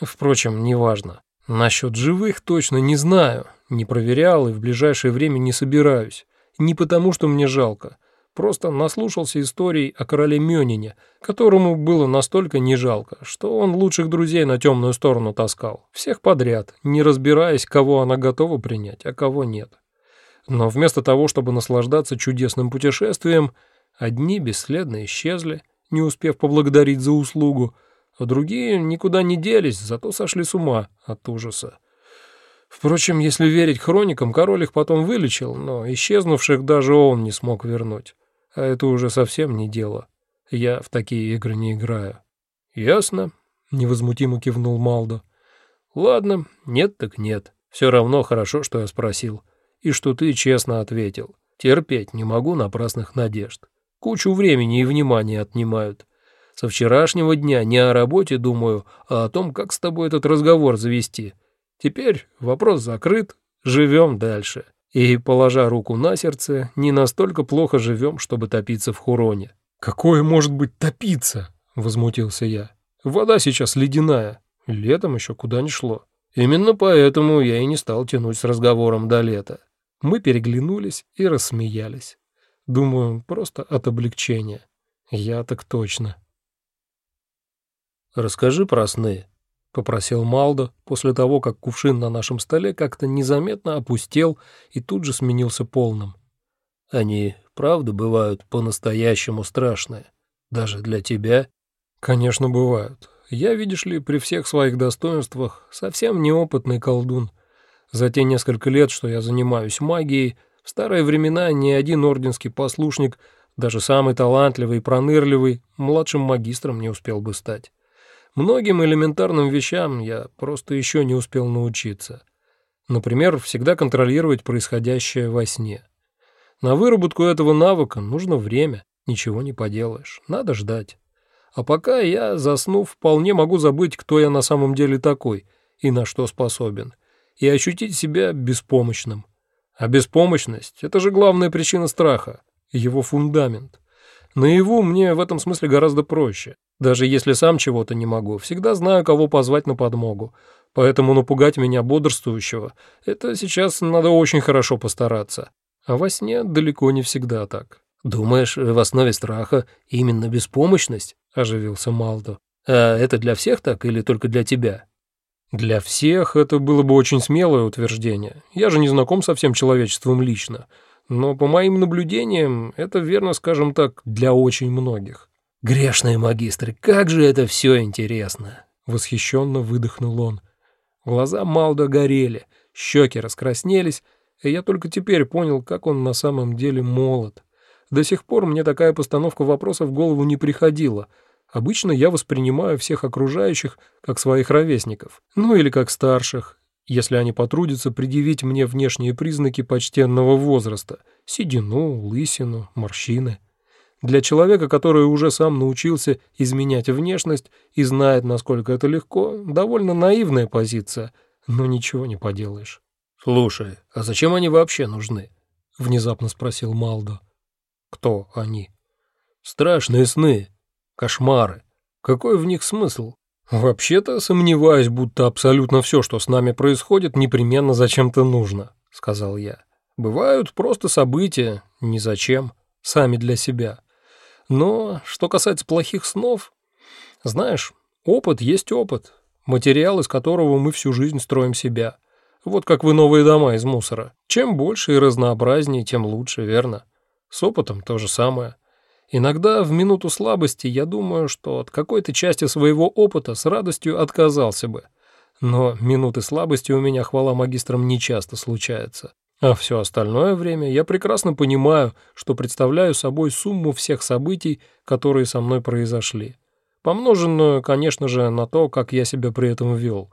Впрочем, неважно. Насчет живых точно не знаю, не проверял и в ближайшее время не собираюсь. Не потому, что мне жалко. Просто наслушался историй о короле Мёнине, которому было настолько не жалко, что он лучших друзей на темную сторону таскал. Всех подряд, не разбираясь, кого она готова принять, а кого нет. Но вместо того, чтобы наслаждаться чудесным путешествием, одни бесследно исчезли, не успев поблагодарить за услугу, а другие никуда не делись, зато сошли с ума от ужаса. Впрочем, если верить хроникам, король их потом вылечил, но исчезнувших даже он не смог вернуть. А это уже совсем не дело. Я в такие игры не играю. «Ясно», — невозмутимо кивнул Малдо. «Ладно, нет так нет. Все равно хорошо, что я спросил. И что ты честно ответил. Терпеть не могу напрасных надежд. Кучу времени и внимания отнимают. Со вчерашнего дня не о работе думаю, а о том, как с тобой этот разговор завести. Теперь вопрос закрыт, живем дальше. И, положа руку на сердце, не настолько плохо живем, чтобы топиться в хуроне. «Какое может быть топиться?» — возмутился я. «Вода сейчас ледяная, летом еще куда ни шло. Именно поэтому я и не стал тянуть с разговором до лета». Мы переглянулись и рассмеялись. Думаю, просто от облегчения. Я так точно. «Расскажи про сны», — попросил Малдо после того, как кувшин на нашем столе как-то незаметно опустел и тут же сменился полным. «Они, правда, бывают по-настоящему страшные? Даже для тебя?» «Конечно, бывают. Я, видишь ли, при всех своих достоинствах совсем неопытный колдун. За те несколько лет, что я занимаюсь магией, в старые времена ни один орденский послушник, даже самый талантливый и пронырливый, младшим магистром не успел бы стать. Многим элементарным вещам я просто еще не успел научиться. Например, всегда контролировать происходящее во сне. На выработку этого навыка нужно время, ничего не поделаешь, надо ждать. А пока я, заснув, вполне могу забыть, кто я на самом деле такой и на что способен, и ощутить себя беспомощным. А беспомощность — это же главная причина страха, его фундамент. Наяву мне в этом смысле гораздо проще. Даже если сам чего-то не могу, всегда знаю, кого позвать на подмогу. Поэтому напугать меня бодрствующего — это сейчас надо очень хорошо постараться. А во сне далеко не всегда так. «Думаешь, в основе страха именно беспомощность?» — оживился Малдо. «А это для всех так или только для тебя?» «Для всех это было бы очень смелое утверждение. Я же не знаком со всем человечеством лично. Но по моим наблюдениям, это верно, скажем так, для очень многих. «Грешные магистры, как же это все интересно!» — восхищенно выдохнул он. Глаза Малдо горели, щеки раскраснелись, и я только теперь понял, как он на самом деле молод. До сих пор мне такая постановка вопроса в голову не приходила. Обычно я воспринимаю всех окружающих как своих ровесников, ну или как старших, если они потрудятся предъявить мне внешние признаки почтенного возраста — седину, лысину, морщины. Для человека, который уже сам научился изменять внешность и знает, насколько это легко, довольно наивная позиция, но ничего не поделаешь. «Слушай, а зачем они вообще нужны?» — внезапно спросил Малдо. «Кто они?» «Страшные сны, кошмары. Какой в них смысл?» «Вообще-то сомневаюсь, будто абсолютно все, что с нами происходит, непременно зачем-то нужно», — сказал я. «Бывают просто события, ни зачем, сами для себя». Но что касается плохих снов, знаешь, опыт есть опыт, материал, из которого мы всю жизнь строим себя. Вот как вы новые дома из мусора. Чем больше и разнообразнее, тем лучше, верно? С опытом то же самое. Иногда в минуту слабости я думаю, что от какой-то части своего опыта с радостью отказался бы. Но минуты слабости у меня, хвала магистрам, не часто случается. А все остальное время я прекрасно понимаю, что представляю собой сумму всех событий, которые со мной произошли. Помноженную, конечно же, на то, как я себя при этом вел.